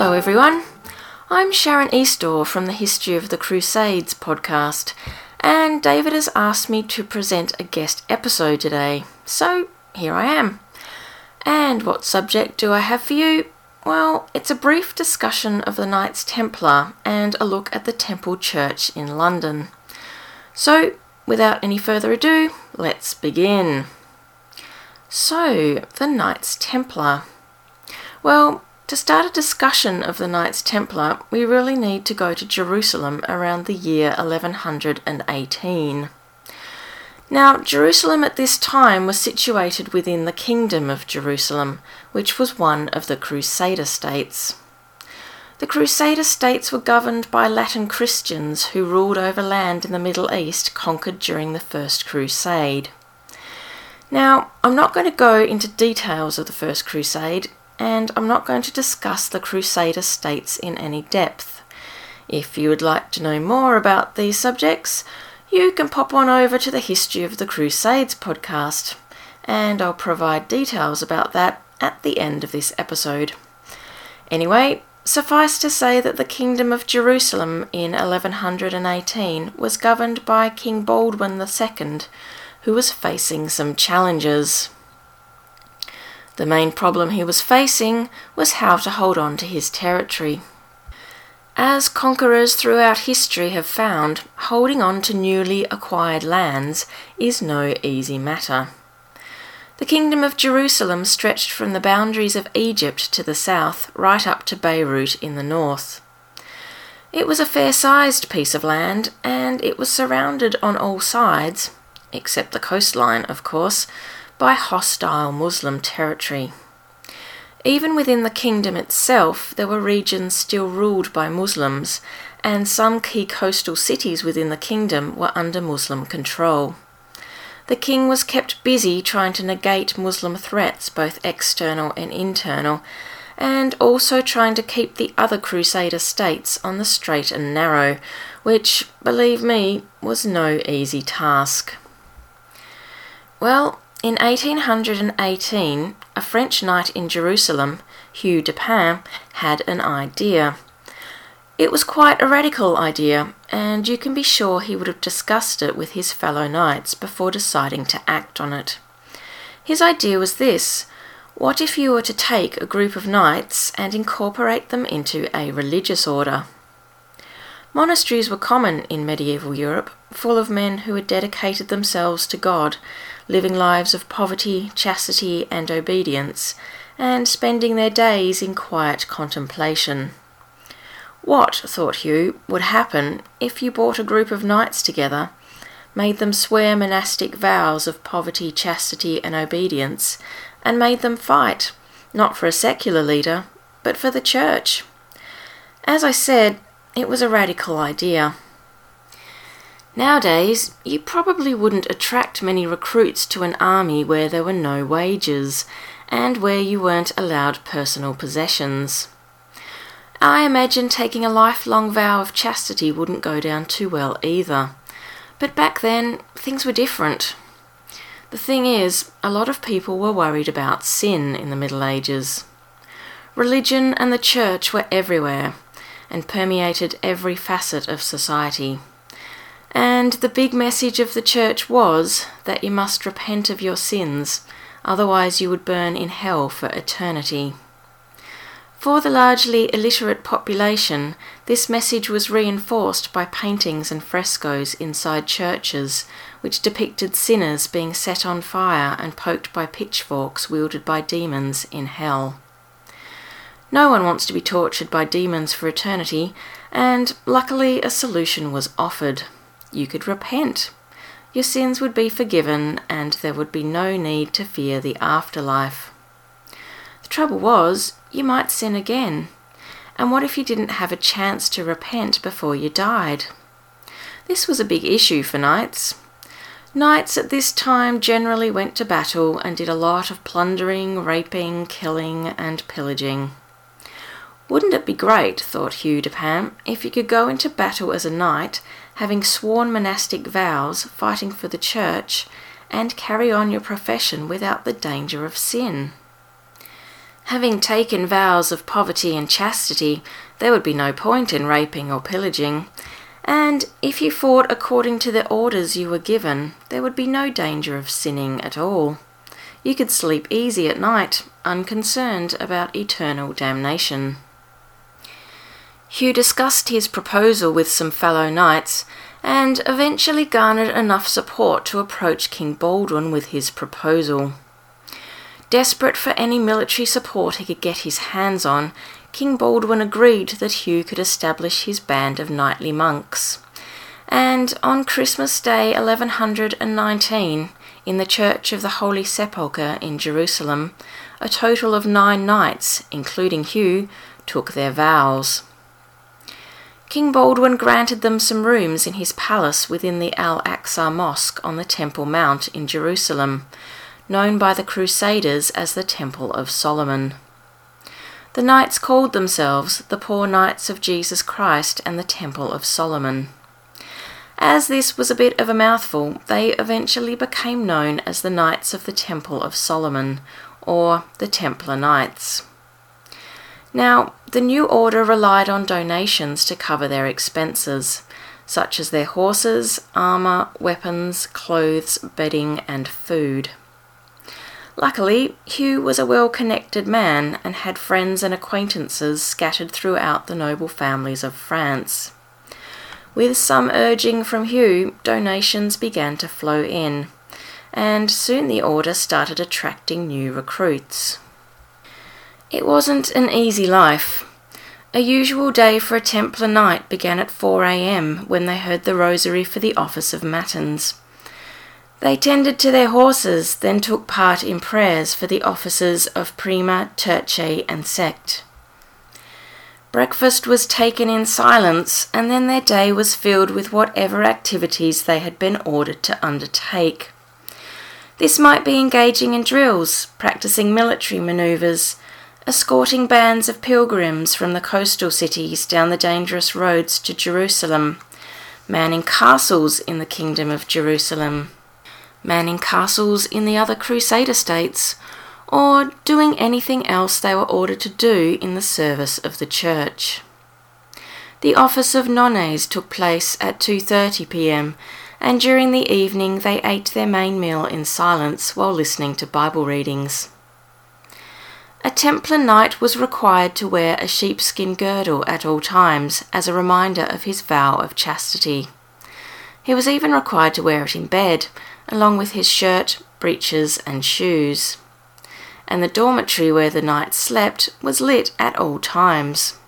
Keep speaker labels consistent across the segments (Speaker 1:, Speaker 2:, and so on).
Speaker 1: Hello, everyone. I'm Sharyn Eastaugh from the History of the Crusades podcast, and David has asked me to present a guest episode today, so here I am. And what subject do I have for you? Well, it's a brief discussion of the Knights Templar and a look at the Temple Church in London. So, without any further ado, let's begin. So, the Knights Templar. Well, to start a discussion of the Knights Templar, we really need to go to Jerusalem around the year 1118. Now, Jerusalem at this time was situated within the Kingdom of Jerusalem, which was one of the Crusader states. The Crusader states were governed by Latin Christians who ruled over land in the Middle East conquered during the First Crusade. Now, I'm not going to go into details of the First Crusade, and I'm not going to discuss the Crusader states in any depth. If you would like to know more about these subjects, you can pop on over to the History of the Crusades podcast, and I'll provide details about that at the end of this episode. Anyway, suffice to say that the Kingdom of Jerusalem in 1118 was governed by King Baldwin II, who was facing some challenges. The main problem he was facing was how to hold on to his territory. As conquerors throughout history have found, holding on to newly acquired lands is no easy matter. The Kingdom of Jerusalem stretched from the boundaries of Egypt to the south right up to Beirut in the north. It was a fair sized piece of land, and it was surrounded on all sides, except the coastline, of course, by hostile Muslim territory. Even within the kingdom itself, there were regions still ruled by Muslims, and some key coastal cities within the kingdom were under Muslim control. The king was kept busy trying to negate Muslim threats, both external and internal, and also trying to keep the other Crusader states on the straight and narrow, which, believe me, was no easy task. Well, in 1818, a French knight in Jerusalem, Hugh de Payens, had an idea. It was quite a radical idea, and you can be sure he would have discussed it with his fellow knights before deciding to act on it. His idea was this what if you were to take a group of knights and incorporate them into a religious order? Monasteries were common in medieval Europe, full of men who had dedicated themselves to God, living lives of poverty, chastity, and obedience, and spending their days in quiet contemplation. What, thought Hugh, would happen if you brought a group of knights together, made them swear monastic vows of poverty, chastity, and obedience, and made them fight, not for a secular leader, but for the church? As I said, it was a radical idea. Nowadays, you probably wouldn't attract many recruits to an army where there were no wages and where you weren't allowed personal possessions. I imagine taking a lifelong vow of chastity wouldn't go down too well either. But back then, things were different. The thing is, a lot of people were worried about sin in the Middle Ages. Religion and the church were everywhere and permeated every facet of society. And the big message of the church was that you must repent of your sins, otherwise, you would burn in hell for eternity. For the largely illiterate population, this message was reinforced by paintings and frescoes inside churches, which depicted sinners being set on fire and poked by pitchforks wielded by demons in hell. No one wants to be tortured by demons for eternity, and luckily a solution was offered you could repent. Your sins would be forgiven, and there would be no need to fear the afterlife. The trouble was, you might sin again. And what if you didn't have a chance to repent before you died? This was a big issue for knights. Knights at this time generally went to battle and did a lot of plundering, raping, killing, and pillaging. Wouldn't it be great, thought Hugh de Payens, if you could go into battle as a knight having sworn monastic vows, fighting for the church, and carry on your profession without the danger of sin. Having taken vows of poverty and chastity, there would be no point in raping or pillaging, and if you fought according to the orders you were given, there would be no danger of sinning at all. You could sleep easy at night, unconcerned about eternal damnation. Hugh discussed his proposal with some fellow knights and eventually garnered enough support to approach King Baldwin with his proposal. Desperate for any military support he could get his hands on, King Baldwin agreed that Hugh could establish his band of knightly monks. And on Christmas Day 1119, in the Church of the Holy Sepulchre in Jerusalem, a total of nine knights, including Hugh, took their vows. King Baldwin granted them some rooms in his palace within the Al Aqsa Mosque on the Temple Mount in Jerusalem, known by the Crusaders as the Temple of Solomon. The knights called themselves the Poor Knights of Jesus Christ and the Temple of Solomon. As this was a bit of a mouthful, they eventually became known as the Knights of the Temple of Solomon, or the Templar Knights. Now, the new order relied on donations to cover their expenses, such as their horses, armour, weapons, clothes, bedding, and food. Luckily, Hugh was a well connected man and had friends and acquaintances scattered throughout the noble families of France. With some urging from Hugh, donations began to flow in, and soon the order started attracting new recruits. It wasn't an easy life. A usual day for a Templar knight began at 4 a.m. when they heard the rosary for the office of Matins. They tended to their horses, then took part in prayers for the offices of Prime, Terce, and Sext. Breakfast was taken in silence, and then their day was filled with whatever activities they had been ordered to undertake. This might be engaging in drills, practicing military manoeuvres, escorting bands of pilgrims from the coastal cities down the dangerous roads to Jerusalem, manning castles in the Kingdom of Jerusalem, manning castles in the other Crusader states, or doing anything else they were ordered to do in the service of the church. The office of nones took place at 2:30 p.m. and during the evening they ate their main meal in silence while listening to Bible readings. A Templar knight was required to wear a sheepskin girdle at all times as a reminder of his vow of chastity. He was even required to wear it in bed, along with his shirt, breeches, and shoes and the dormitory where the knights slept was lit at all times.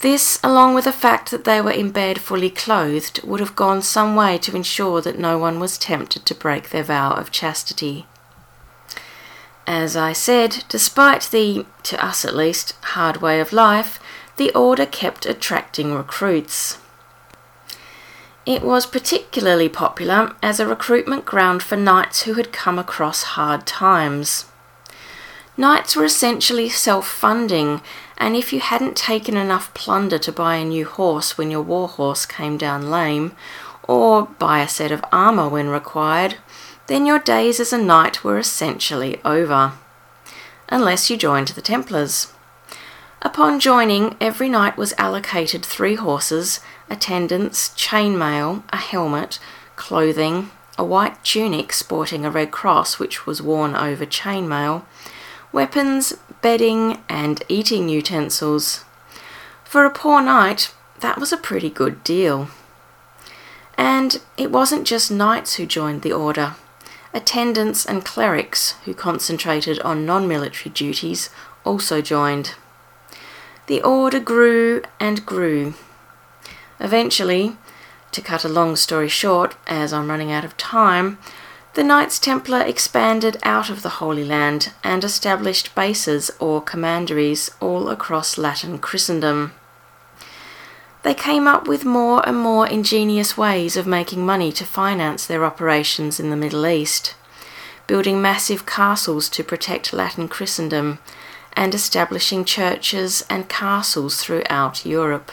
Speaker 1: This, along with the fact that they were in bed fully clothed, would have gone some way to ensure that no one was tempted to break their vow of chastity. As I said, despite the, to us at least, hard way of life, the order kept attracting recruits. It was particularly popular as a recruitment ground for knights who had come across hard times. Knights were essentially self funding, and if you hadn't taken enough plunder to buy a new horse when your war horse came down lame, or buy a set of armour when required, then your days as a knight were essentially over. Unless you joined the Templars. Upon joining, every knight was allocated three horses, attendants, chainmail, a helmet, clothing, a white tunic sporting a red cross which was worn over chainmail, weapons, bedding, and eating utensils. For a poor knight, that was a pretty good deal. And it wasn't just knights who joined the order. Attendants and clerics who concentrated on non military duties also joined. The order grew and grew. Eventually, to cut a long story short, as I'm running out of time, the Knights Templar expanded out of the Holy Land and established bases or commanderies all across Latin Christendom. They came up with more and more ingenious ways of making money to finance their operations in the Middle East, building massive castles to protect Latin Christendom, and establishing churches and castles throughout Europe.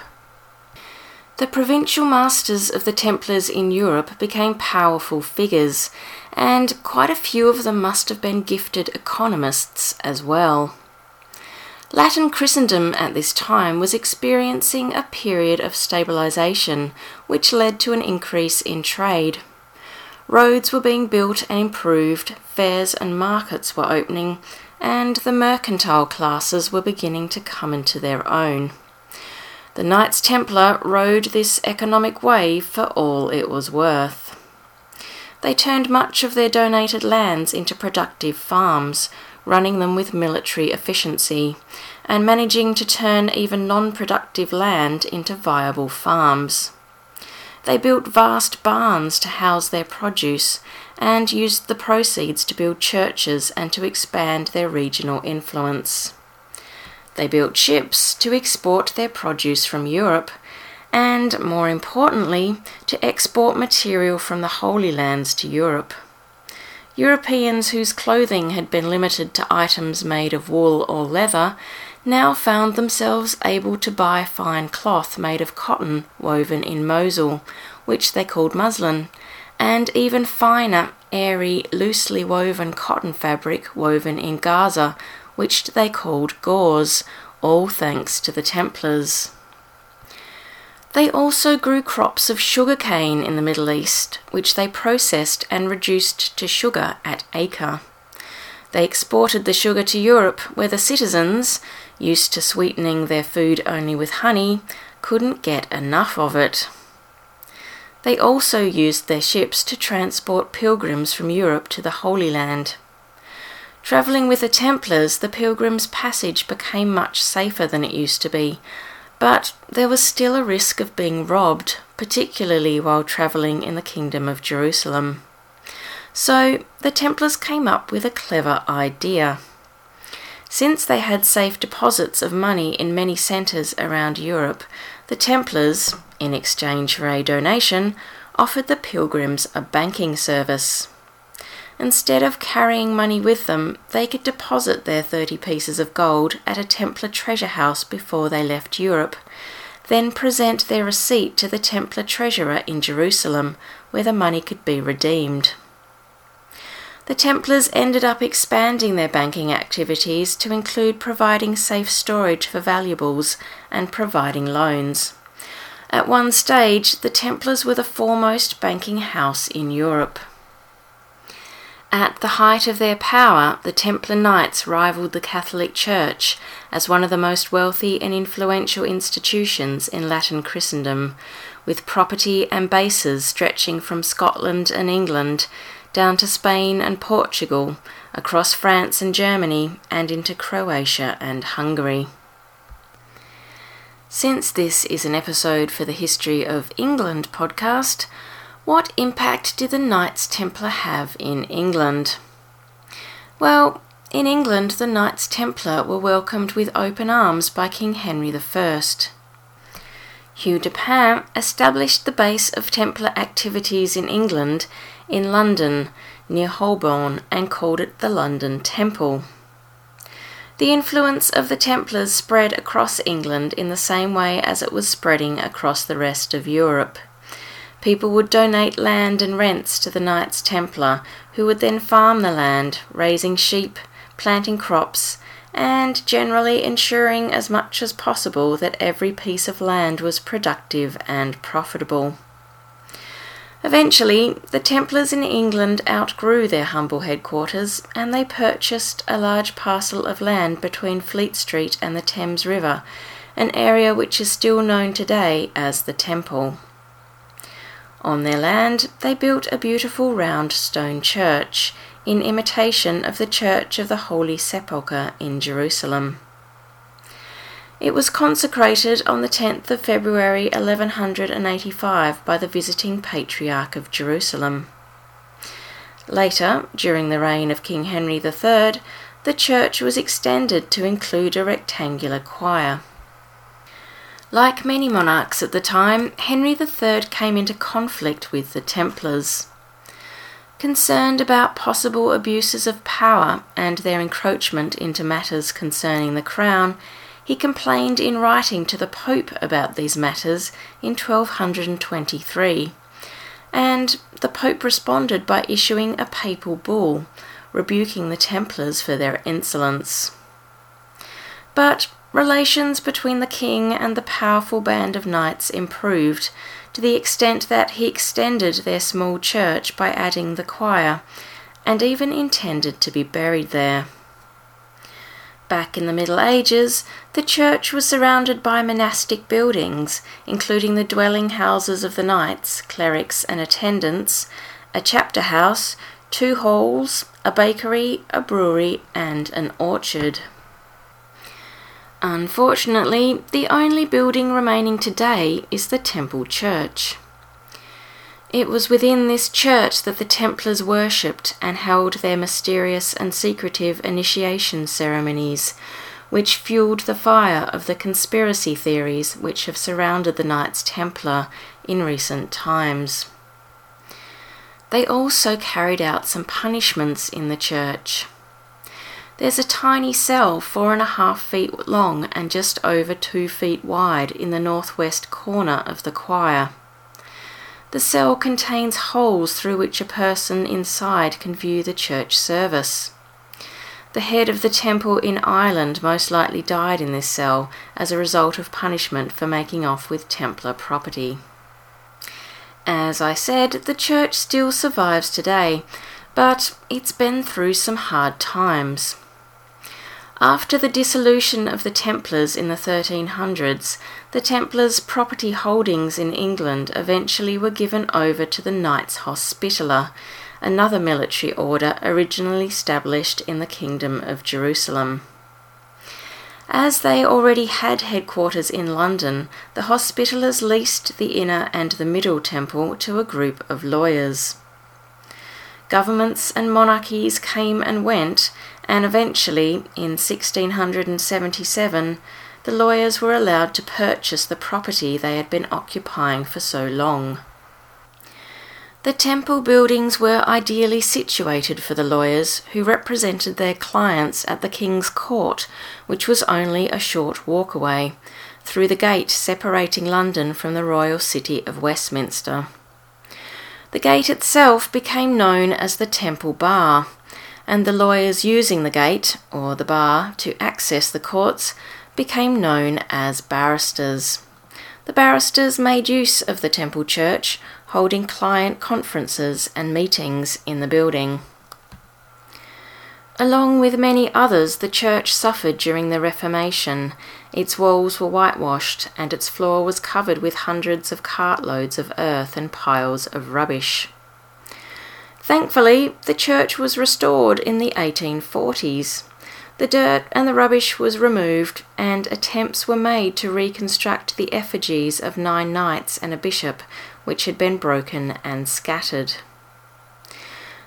Speaker 1: The provincial masters of the Templars in Europe became powerful figures, and quite a few of them must have been gifted economists as well. Latin Christendom at this time was experiencing a period of stabilisation, which led to an increase in trade. Roads were being built and improved, fairs and markets were opening, and the mercantile classes were beginning to come into their own. The Knights Templar rode this economic wave for all it was worth. They turned much of their donated lands into productive farms, running them with military efficiency, and managing to turn even non productive land into viable farms. They built vast barns to house their produce and used the proceeds to build churches and to expand their regional influence. They built ships to export their produce from Europe and, more importantly, to export material from the Holy Lands to Europe. Europeans whose clothing had been limited to items made of wool or leather now found themselves able to buy fine cloth made of cotton woven in Mosul, which they called muslin, and even finer, airy, loosely woven cotton fabric woven in Gaza, which they called gauze, all thanks to the Templars. They also grew crops of sugar cane in the Middle East, which they processed and reduced to sugar at Acre. They exported the sugar to Europe, where the citizens, used to sweetening their food only with honey, couldn't get enough of it. They also used their ships to transport pilgrims from Europe to the Holy Land. Travelling with the Templars, the pilgrims' passage became much safer than it used to be, but there was still a risk of being robbed, particularly while travelling in the Kingdom of Jerusalem. So the Templars came up with a clever idea. Since they had safe deposits of money in many centres around Europe, the Templars, in exchange for a donation, offered the pilgrims a banking service. Instead of carrying money with them, they could deposit their 30 pieces of gold at a Templar treasure house before they left Europe, then present their receipt to the Templar treasurer in Jerusalem, where the money could be redeemed. The Templars ended up expanding their banking activities to include providing safe storage for valuables and providing loans. At one stage, the Templars were the foremost banking house in Europe. At the height of their power, the Templar Knights rivaled the Catholic Church as one of the most wealthy and influential institutions in Latin Christendom, with property and bases stretching from Scotland and England down to Spain and Portugal, across France and Germany, and into Croatia and Hungary. Since this is an episode for the History of England podcast, what impact did the Knights Templar have in England? Well, in England, the Knights Templar were welcomed with open arms by King Henry I. Hugh de Payens established the base of Templar activities in England in London, near Holborn, and called it the London Temple. The influence of the Templars spread across England in the same way as it was spreading across the rest of Europe. People would donate land and rents to the Knights Templar, who would then farm the land, raising sheep, planting crops, and generally ensuring as much as possible that every piece of land was productive and profitable. Eventually, the Templars in England outgrew their humble headquarters and they purchased a large parcel of land between Fleet Street and the Thames River, an area which is still known today as the Temple. On their land, they built a beautiful round stone church in imitation of the Church of the Holy Sepulchre in Jerusalem. It was consecrated on the 10th of February 1185 by the visiting Patriarch of Jerusalem. Later, during the reign of King Henry III, the church was extended to include a rectangular choir. Like many monarchs at the time, Henry III came into conflict with the Templars. Concerned about possible abuses of power and their encroachment into matters concerning the crown, he complained in writing to the Pope about these matters in 1223, and the Pope responded by issuing a papal bull rebuking the Templars for their insolence. but relations between the king and the powerful band of knights improved to the extent that he extended their small church by adding the choir, and even intended to be buried there. Back in the Middle Ages, the church was surrounded by monastic buildings, including the dwelling houses of the knights, clerics, and attendants, a chapter house, two halls, a bakery, a brewery, and an orchard. Unfortunately, the only building remaining today is the Temple Church. It was within this church that the Templars worshipped and held their mysterious and secretive initiation ceremonies, which fueled the fire of the conspiracy theories which have surrounded the Knights Templar in recent times. They also carried out some punishments in the church. There's a tiny cell four and a half feet long and just over two feet wide in the northwest corner of the choir. The cell contains holes through which a person inside can view the church service. The head of the temple in Ireland most likely died in this cell as a result of punishment for making off with Templar property. As I said, the church still survives today, but it's been through some hard times. After the dissolution of the Templars in the 1300s, the Templars' property holdings in England eventually were given over to the Knights Hospitaller, another military order originally established in the Kingdom of Jerusalem. As they already had headquarters in London, the Hospitallers leased the inner and the middle temple to a group of lawyers. Governments and monarchies came and went, and eventually, in 1677, the lawyers were allowed to purchase the property they had been occupying for so long. The temple buildings were ideally situated for the lawyers who represented their clients at the King's Court, which was only a short walk away, through the gate separating London from the royal city of Westminster. The gate itself became known as the Temple Bar, and the lawyers using the gate, or the bar, to access the courts became known as barristers. The barristers made use of the Temple Church, holding client conferences and meetings in the building. Along with many others, the church suffered during the Reformation. Its walls were whitewashed, and its floor was covered with hundreds of cartloads of earth and piles of rubbish. Thankfully, the church was restored in the 1840s. The dirt and the rubbish was removed, and attempts were made to reconstruct the effigies of nine knights and a bishop, which had been broken and scattered.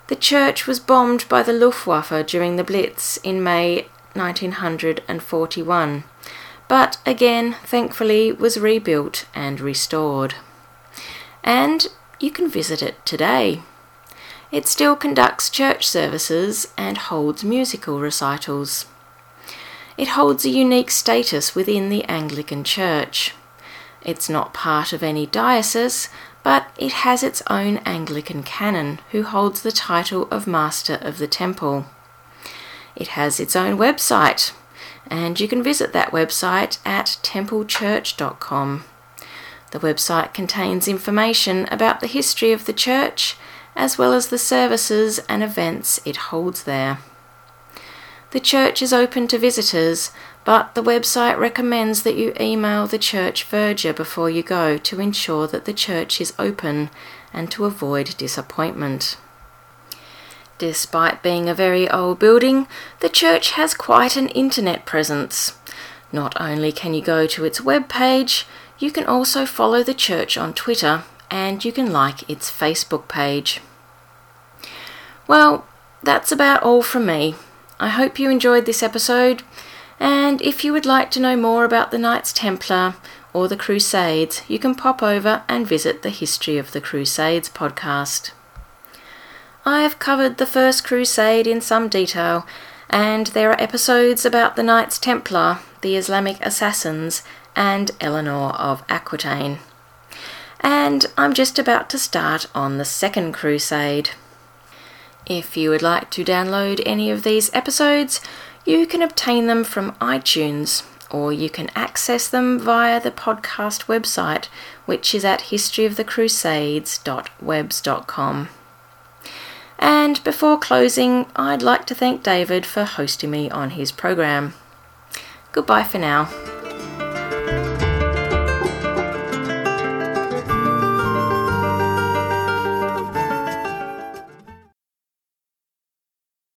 Speaker 1: The church was bombed by the Luftwaffe during the Blitz in May 1941, but again, thankfully, was rebuilt and restored. And you can visit it today. It still conducts church services and holds musical recitals. It holds a unique status within the Anglican Church. It's not part of any diocese, but it has its own Anglican canon who holds the title of Master of the Temple. It has its own website, and you can visit that website at templechurch.com. The website contains information about the history of the church as well as the services and events it holds there. The church is open to visitors, but the website recommends that you email the church verger before you go to ensure that the church is open and to avoid disappointment. Despite being a very old building, the church has quite an internet presence. Not only can you go to its web page, you can also follow the church on Twitter and you can like its Facebook page. Well, that's about all from me. I hope you enjoyed this episode. And if you would like to know more about the Knights Templar or the Crusades, you can pop over and visit the History of the Crusades podcast. I have covered the First Crusade in some detail, and there are episodes about the Knights Templar, the Islamic assassins, and Eleanor of Aquitaine. And I'm just about to start on the Second Crusade. If you would like to download any of these episodes, You can obtain them from iTunes or you can access them via the podcast website, which is at historyofthecrusades.webs.com. And before closing, I'd like to thank David for hosting me on his program. Goodbye for now.